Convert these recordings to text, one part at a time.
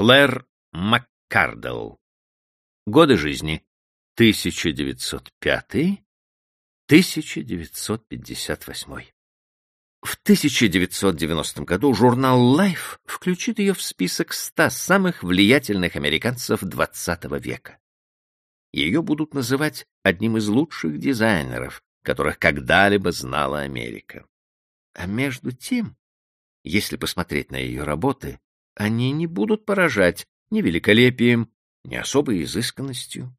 Клэр Маккардл. Годы жизни 1905-1958. В 1990 году журнал Life включит ее в список 100 самых влиятельных американцев XX века. Ее будут называть одним из лучших дизайнеров, которых когда-либо знала Америка. А между тем, если посмотреть на ее работы, они не будут поражать ни великолепием, ни особой изысканностью.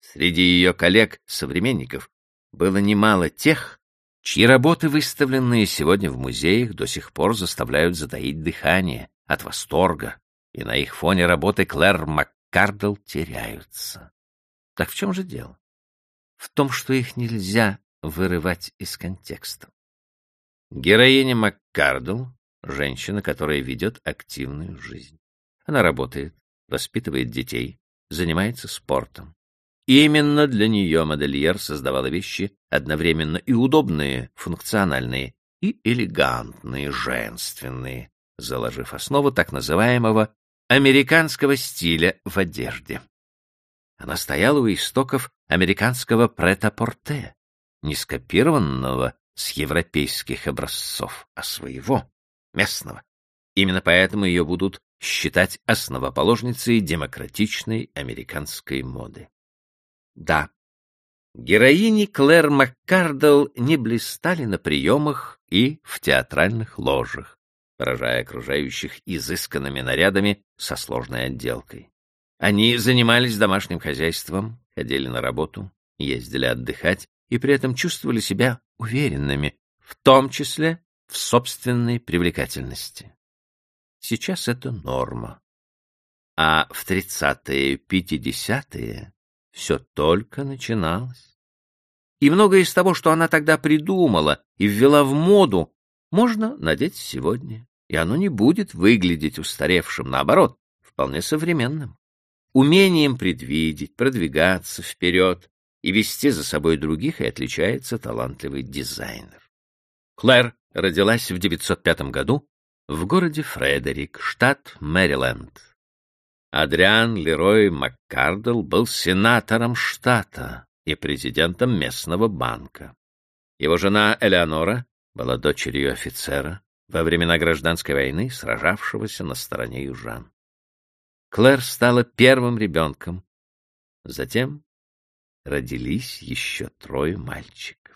Среди ее коллег-современников было немало тех, чьи работы, выставленные сегодня в музеях, до сих пор заставляют затаить дыхание от восторга, и на их фоне работы Клэр Маккардл теряются. Так в чем же дело? В том, что их нельзя вырывать из контекста. Героиня Маккардл — женщина, которая ведет активную жизнь. Она работает, воспитывает детей, занимается спортом. Именно для нее модельер создавала вещи одновременно и удобные, функциональные, и элегантные, женственные, заложив основу так называемого американского стиля в одежде. Она стояла у истоков американского прет-а-порте, не скопированного с европейских образцов, а своего, местного. Именно поэтому ее будут считать основоположницей демократичной американской моды. Да, героини Клэр Маккардл не блистали на приемах и в театральных ложах, поражая окружающих изысканными нарядами со сложной отделкой. Они занимались домашним хозяйством, ходили на работу, ездили отдыхать и при этом чувствовали себя уверенными, в том числе в собственной привлекательности. Сейчас это норма. А в тридцатые, пятидесятые все только начиналось. И многое из того, что она тогда придумала и ввела в моду, можно надеть сегодня, и оно не будет выглядеть устаревшим, наоборот, вполне современным. Умением предвидеть, продвигаться вперед и вести за собой других и отличается талантливый дизайнер. Клэр родилась в 905 году в городе Фредерик, штат Мэриленд. Адриан Лерой Маккардл был сенатором штата и президентом местного банка. Его жена Элеонора была дочерью офицера во времена гражданской войны, сражавшегося на стороне южан. Клэр стала первым ребенком. Затем родились еще трое мальчиков.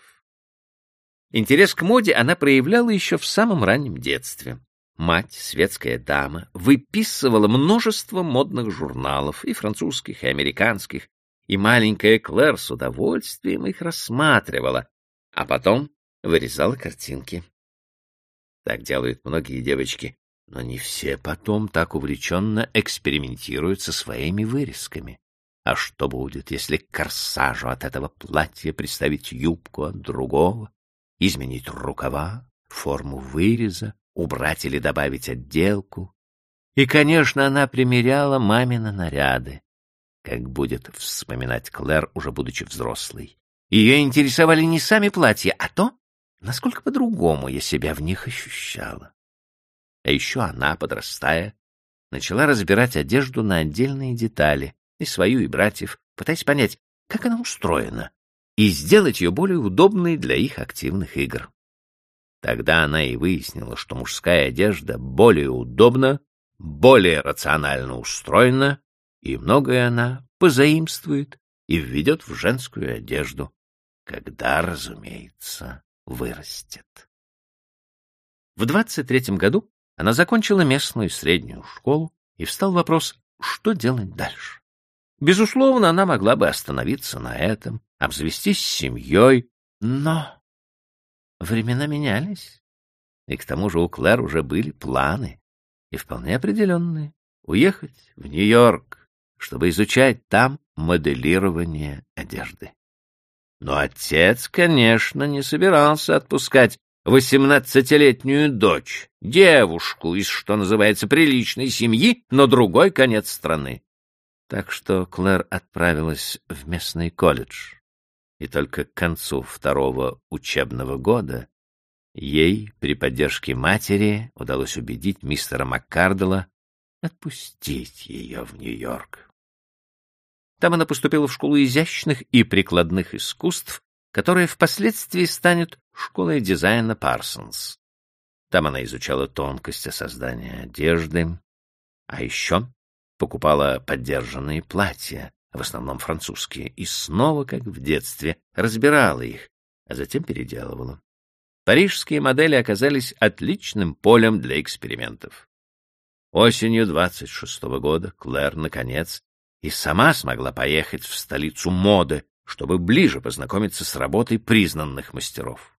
Интерес к моде она проявляла еще в самом раннем детстве. Мать, светская дама, выписывала множество модных журналов, и французских, и американских, и маленькая Клэр с удовольствием их рассматривала, а потом вырезала картинки. Так делают многие девочки, но не все потом так увлеченно экспериментируют со своими вырезками. А что будет, если к корсажу от этого платья приставить юбку от другого, изменить рукава, форму выреза, убрать или добавить отделку. И, конечно, она примеряла мамины наряды, как будет вспоминать Клэр, уже будучи взрослой. Ее интересовали не сами платья, а то, насколько по-другому я себя в них ощущала. А еще она, подрастая, начала разбирать одежду на отдельные детали, и свою, и братьев, пытаясь понять, как она устроена, и сделать ее более удобной для их активных игр. Тогда она и выяснила, что мужская одежда более удобна, более рационально устроена, и многое она позаимствует и введет в женскую одежду, когда, разумеется, вырастет. В 23-м году она закончила местную среднюю школу, и встал вопрос, что делать дальше. Безусловно, она могла бы остановиться на этом, обзавестись семьей, но Времена менялись. И к тому же у Клэр уже были планы, и вполне определенные, уехать в Нью-Йорк, чтобы изучать там моделирование одежды. Но отец, конечно, не собирался отпускать восемнадцатилетнюю дочь, девушку из, что называется, приличной семьи, на другой конец страны. Так что Клэр отправилась в местный колледж и только к концу второго учебного года ей при поддержке матери удалось убедить мистера Маккардела отпустить ее в Нью-Йорк. Там она поступила в школу изящных и прикладных искусств, которая впоследствии станет школой дизайна Парсонс. Там она изучала тонкости создания одежды, а еще покупала поддержанные платья, в основном французские, и снова, как в детстве, разбирала их, а затем переделывала. Парижские модели оказались отличным полем для экспериментов. Осенью 26 -го года Клэр, наконец, и сама смогла поехать в столицу моды, чтобы ближе познакомиться с работой признанных мастеров.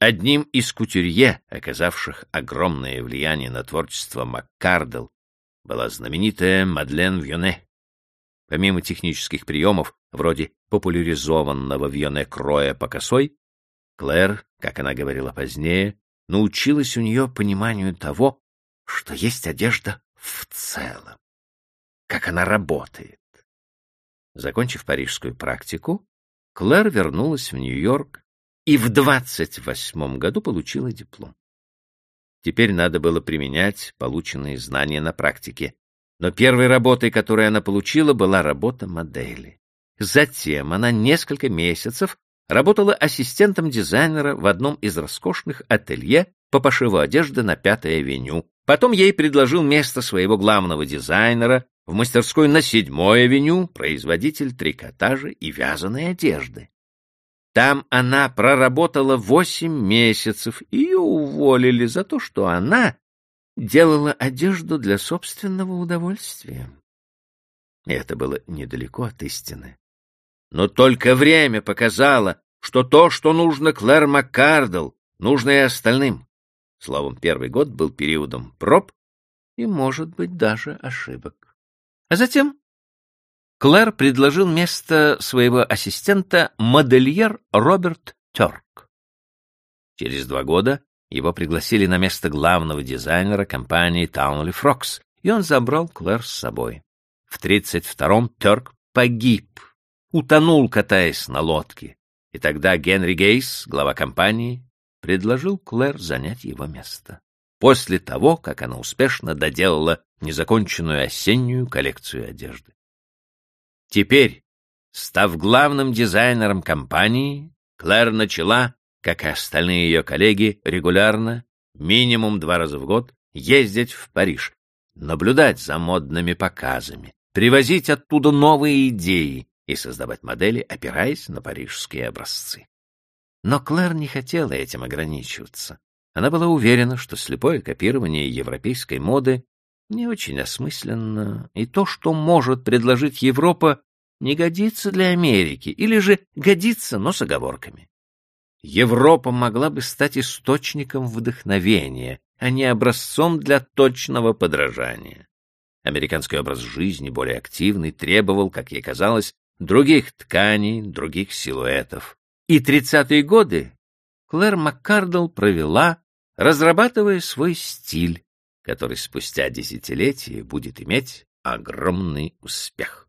Одним из кутюрье, оказавших огромное влияние на творчество Маккардел, была знаменитая Мадлен Вьоне. Помимо технических приемов, вроде популяризованного Вьоне кроя по косой, Клэр, как она говорила позднее, научилась у нее пониманию того, что есть одежда в целом, как она работает. Закончив парижскую практику, Клэр вернулась в Нью-Йорк и в 28 году получила диплом. Теперь надо было применять полученные знания на практике, но первой работой, которую она получила, была работа модели. Затем она несколько месяцев работала ассистентом дизайнера в одном из роскошных ателье по пошиву одежды на Пятой авеню. Потом ей предложил место своего главного дизайнера в мастерской на Седьмой авеню производитель трикотажа и вязаной одежды. Там она проработала восемь месяцев, ее уволили за то, что она делала одежду для собственного удовольствия. И это было недалеко от истины. Но только время показало, что то, что нужно Клэр Маккардл, нужно и остальным. Словом, первый год был периодом проб и, может быть, даже ошибок. А затем Клэр предложил место своего ассистента модельер Роберт Терк. Через два года его пригласили на место главного дизайнера компании Townley Frocks, и он забрал Клэр с собой. В 32-м Терк погиб, утонул, катаясь на лодке, и тогда Генри Гейс, глава компании, предложил Клэр занять его место после того, как она успешно доделала незаконченную осеннюю коллекцию одежды. Теперь, став главным дизайнером компании, Клэр начала, как и остальные ее коллеги, регулярно, минимум два раза в год, ездить в Париж, наблюдать за модными показами, привозить оттуда новые идеи и создавать модели, опираясь на парижские образцы. Но Клэр не хотела этим ограничиваться. Она была уверена, что слепое копирование европейской моды не очень осмысленно, и то, что может предложить Европа, не годится для Америки, или же годится, но с оговорками. Европа могла бы стать источником вдохновения, а не образцом для точного подражания. Американский образ жизни, более активный, требовал, как ей казалось, других тканей, других силуэтов. И тридцатые годы Клэр Маккардл провела разрабатывая свой стиль, который спустя десятилетия будет иметь огромный успех.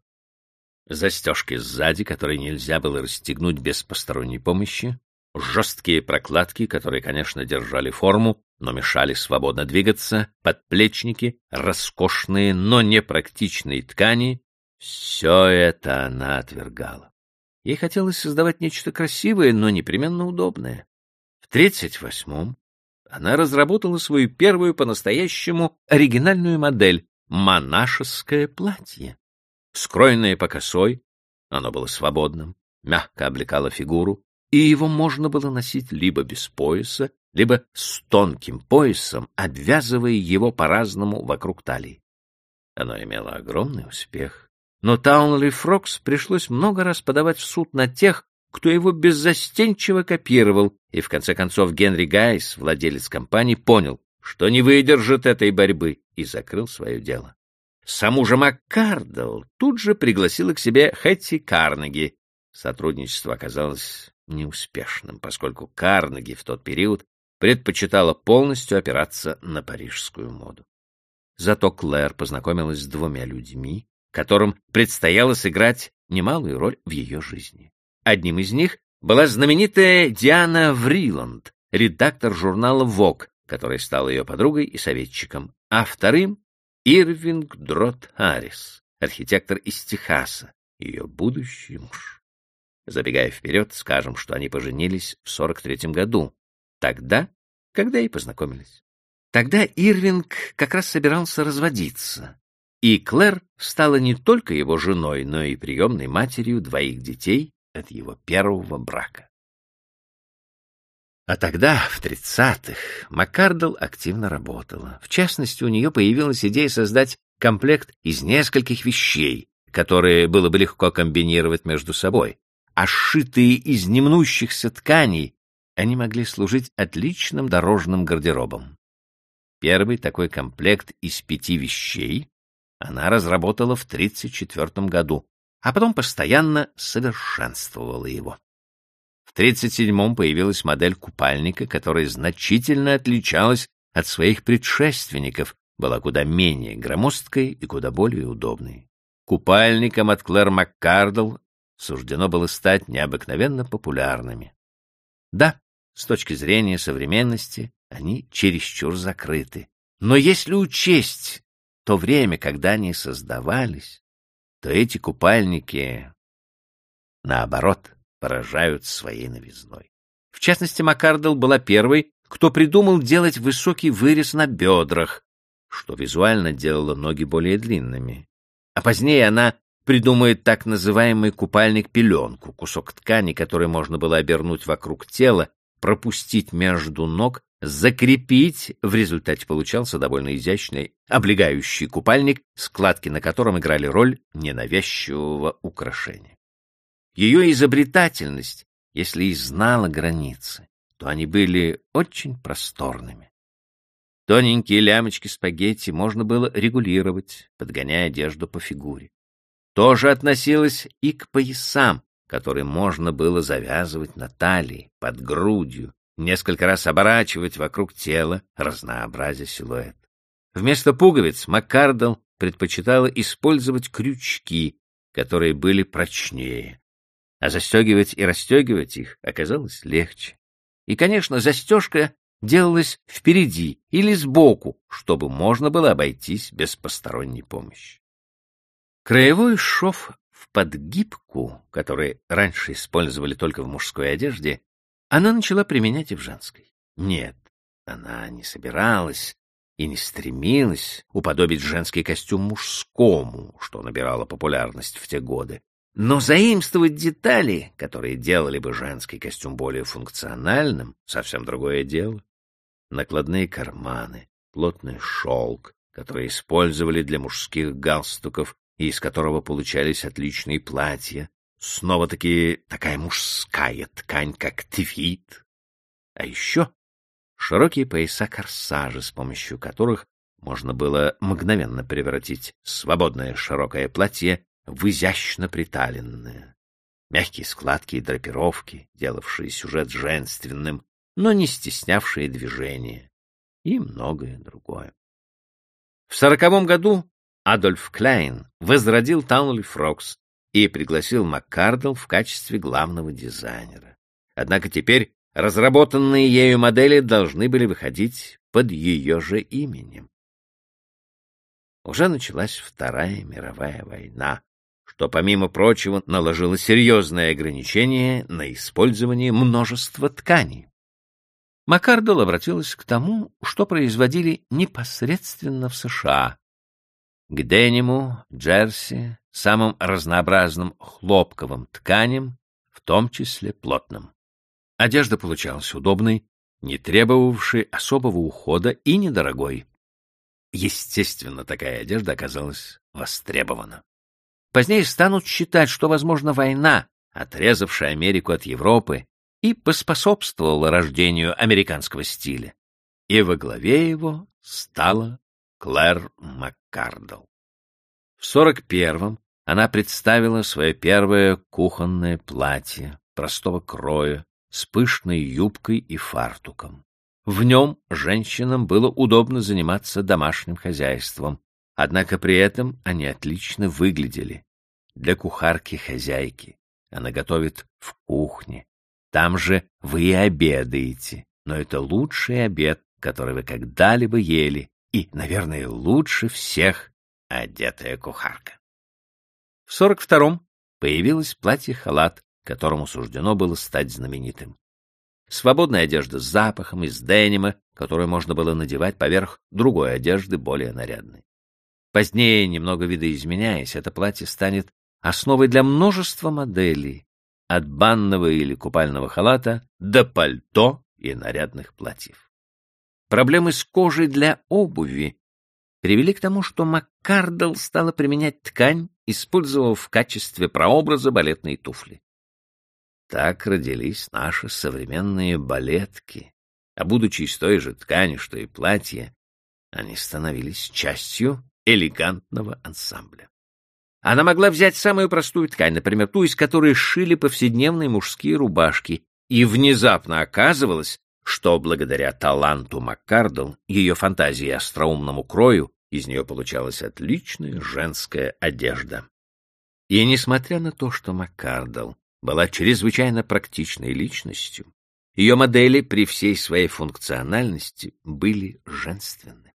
Застежки сзади, которые нельзя было расстегнуть без посторонней помощи, жесткие прокладки, которые, конечно, держали форму, но мешали свободно двигаться, подплечники, роскошные, но непрактичные ткани — все это она отвергала. Ей хотелось создавать нечто красивое, но непременно удобное. В тридцать восьмом она разработала свою первую по-настоящему оригинальную модель — монашеское платье. Скроенное по косой, оно было свободным, мягко облекало фигуру, и его можно было носить либо без пояса, либо с тонким поясом, обвязывая его по-разному вокруг талии. Оно имело огромный успех. Но Таунли Фрокс пришлось много раз подавать в суд на тех, кто его беззастенчиво копировал, и в конце концов Генри Гайс, владелец компании, понял, что не выдержит этой борьбы, и закрыл свое дело. Саму же Маккардл тут же пригласила к себе Хэтти Карнеги. Сотрудничество оказалось неуспешным, поскольку Карнеги в тот период предпочитала полностью опираться на парижскую моду. Зато Клэр познакомилась с двумя людьми, которым предстояло сыграть немалую роль в ее жизни. Одним из них была знаменитая Диана Вриланд, редактор журнала Vogue, который стал ее подругой и советчиком, а вторым — Ирвинг Дрот Харрис, архитектор из Техаса, ее будущий муж. Забегая вперед, скажем, что они поженились в 43-м году, тогда, когда и познакомились. Тогда Ирвинг как раз собирался разводиться, и Клэр стала не только его женой, но и приемной матерью двоих детей от его первого брака. А тогда, в тридцатых, Маккардл активно работала. В частности, у нее появилась идея создать комплект из нескольких вещей, которые было бы легко комбинировать между собой, а сшитые из немнущихся тканей, они могли служить отличным дорожным гардеробом. Первый такой комплект из пяти вещей она разработала в 1934 году, а потом постоянно совершенствовала его. В 1937-м появилась модель купальника, которая значительно отличалась от своих предшественников, была куда менее громоздкой и куда более удобной. Купальникам от Клэр Маккардл суждено было стать необыкновенно популярными. Да, с точки зрения современности, они чересчур закрыты. Но если учесть то время, когда они создавались, то эти купальники, наоборот, поражают своей новизной. В частности, Маккардл была первой, кто придумал делать высокий вырез на бедрах, что визуально делало ноги более длинными. А позднее она придумает так называемый купальник-пеленку, кусок ткани, который можно было обернуть вокруг тела, пропустить между ног, закрепить, в результате получался довольно изящный облегающий купальник, складки на котором играли роль ненавязчивого украшения. Ее изобретательность, если и знала границы, то они были очень просторными. Тоненькие лямочки спагетти можно было регулировать, подгоняя одежду по фигуре. То же относилось и к поясам, которые можно было завязывать на талии, под грудью, несколько раз оборачивать вокруг тела, разнообразя силуэт. Вместо пуговиц Маккардл предпочитала использовать крючки, которые были прочнее, а застегивать и расстегивать их оказалось легче. И, конечно, застежка делалась впереди или сбоку, чтобы можно было обойтись без посторонней помощи. Краевой шов в подгибку, который раньше использовали только в мужской одежде, она начала применять и в женской. Нет, она не собиралась и не стремилась уподобить женский костюм мужскому, что набирало популярность в те годы. Но заимствовать детали, которые делали бы женский костюм более функциональным, совсем другое дело. Накладные карманы, плотный шелк, который использовали для мужских галстуков и из которого получались отличные платья, снова-таки такая мужская ткань, как твит. А еще широкие пояса корсажа, с помощью которых можно было мгновенно превратить свободное широкое платье в изящно приталенное. Мягкие складки и драпировки, делавшие сюжет женственным, но не стеснявшие движения. И многое другое. В сороковом году Адольф Кляйн возродил Таунли Фрокс и пригласил Маккардл в качестве главного дизайнера. Однако теперь разработанные ею модели должны были выходить под ее же именем. Уже началась Вторая мировая война, что, помимо прочего, наложило серьезные ограничения на использование множества тканей. Маккардл обратилась к тому, что производили непосредственно в США. К дениму, джерси, самым разнообразным хлопковым тканям, в том числе плотным. Одежда получалась удобной, не требовавшей особого ухода и недорогой. Естественно, такая одежда оказалась востребована. Позднее станут считать, что, возможно, война, отрезавшая Америку от Европы, и поспособствовала рождению американского стиля. И во главе его стала Клэр Маккардл. В 41-м она представила свое первое кухонное платье простого кроя с пышной юбкой и фартуком. В нем женщинам было удобно заниматься домашним хозяйством, однако при этом они отлично выглядели для кухарки-хозяйки. Она готовит в кухне. Там же вы и обедаете, но это лучший обед, который вы когда-либо ели, и, наверное, лучше всех одетая кухарка. В 42-м появилось платье-халат, которому суждено было стать знаменитым. Свободная одежда с запахом из денима, которую можно было надевать поверх другой одежды, более нарядной. Позднее, немного видоизменяясь, это платье станет основой для множества моделей, от банного или купального халата до пальто и нарядных платьев. Проблемы с кожей для обуви привели к тому, что Маккардл стала применять ткань, использовав в качестве прообраза балетные туфли. Так родились наши современные балетки, а будучи из той же ткани, что и платье, они становились частью элегантного ансамбля. Она могла взять самую простую ткань, например, ту, из которой шили повседневные мужские рубашки, и внезапно оказывалось, что благодаря таланту Маккардл, ее фантазии и остроумному крою, из нее получалась отличная женская одежда. И несмотря на то, что Маккардл была чрезвычайно практичной личностью, ее модели при всей своей функциональности были женственны.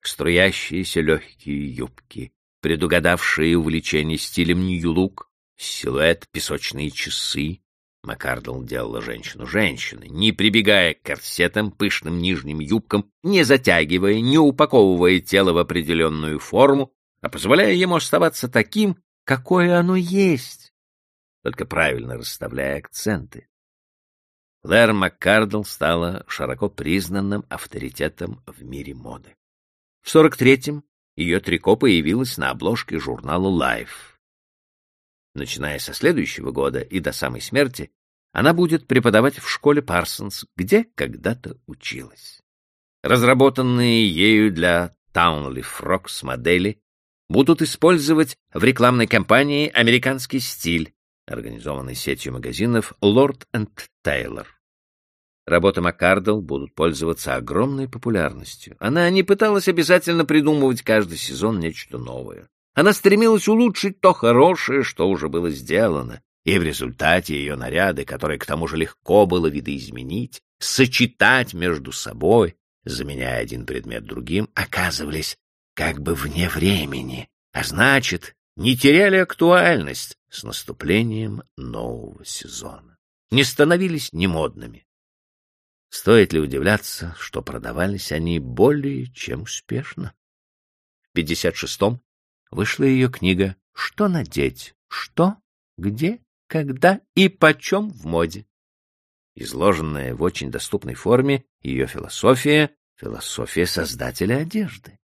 Струящиеся легкие юбки, предугадавшие увлечение стилем нью-лук, силуэт, песочные часы. Маккардл делала женщину женщиной, не прибегая к корсетам, пышным нижним юбкам, не затягивая, не упаковывая тело в определенную форму, а позволяя ему оставаться таким, какое оно есть, только правильно расставляя акценты. Клэр Маккардл стала широко признанным авторитетом в мире моды. В 43-м ее трико появилось на обложке журнала Life. Начиная со следующего года и до самой смерти, она будет преподавать в школе Парсонс, где когда-то училась. Разработанные ею для Townley Frocks модели будут использовать в рекламной кампании американский стиль, организованной сетью магазинов Lord and Taylor. Работы Маккардл будут пользоваться огромной популярностью. Она не пыталась обязательно придумывать каждый сезон нечто новое. Она стремилась улучшить то хорошее, что уже было сделано, и в результате ее наряды, которые к тому же легко было видоизменить, сочетать между собой, заменяя один предмет другим, оказывались как бы вне времени, а значит, не теряли актуальность с наступлением нового сезона, не становились немодными. Стоит ли удивляться, что продавались они более чем успешно? В 56-м вышла ее книга «Что надеть? Что? Где? Когда и почем в моде?» Изложенная в очень доступной форме ее философия — философия создателя одежды.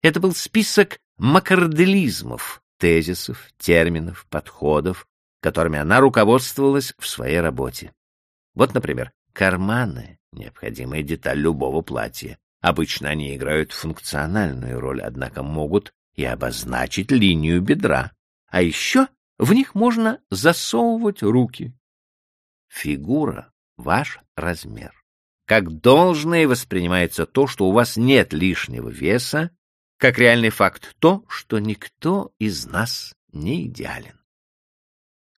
Это был список макарделизмов, тезисов, терминов, подходов, которыми она руководствовалась в своей работе. Вот, например, карманы — необходимая деталь любого платья. Обычно они играют функциональную роль, однако могут и обозначить линию бедра. А еще в них можно засовывать руки. Фигура — ваш размер. Как должное воспринимается то, что у вас нет лишнего веса как реальный факт то, что никто из нас не идеален.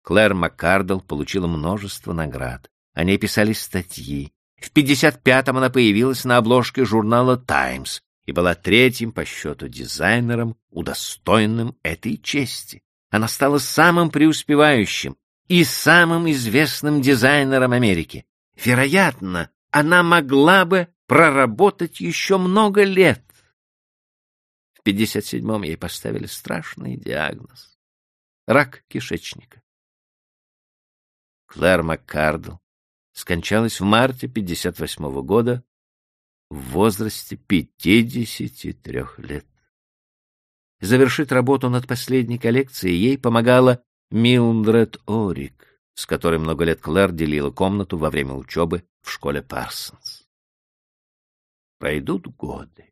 Клэр Маккардл получила множество наград. О ней писали статьи. В 55-м она появилась на обложке журнала «Таймс» и была третьим по счету дизайнером, удостоенным этой чести. Она стала самым преуспевающим и самым известным дизайнером Америки. Вероятно, она могла бы проработать еще много лет, 57-м ей поставили страшный диагноз — рак кишечника. Клэр Маккардл скончалась в марте 58 -го года в возрасте 53 лет. Завершить работу над последней коллекцией ей помогала Милдред Орик, с которой много лет Клэр делила комнату во время учебы в школе Парсонс. Пройдут годы.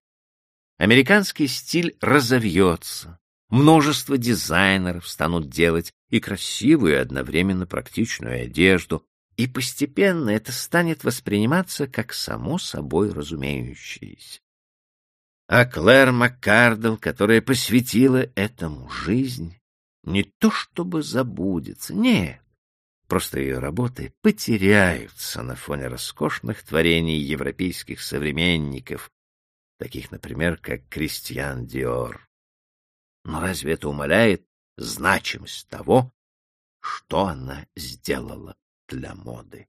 Американский стиль разовьется, множество дизайнеров станут делать и красивую, и одновременно практичную одежду, и постепенно это станет восприниматься как само собой разумеющееся. А Клэр Маккардл, которая посвятила этому жизнь, не то чтобы забудется, нет, просто ее работы потеряются на фоне роскошных творений европейских современников, таких, например, как Кристиан Диор. Но разве это умаляет значимость того, что она сделала для моды?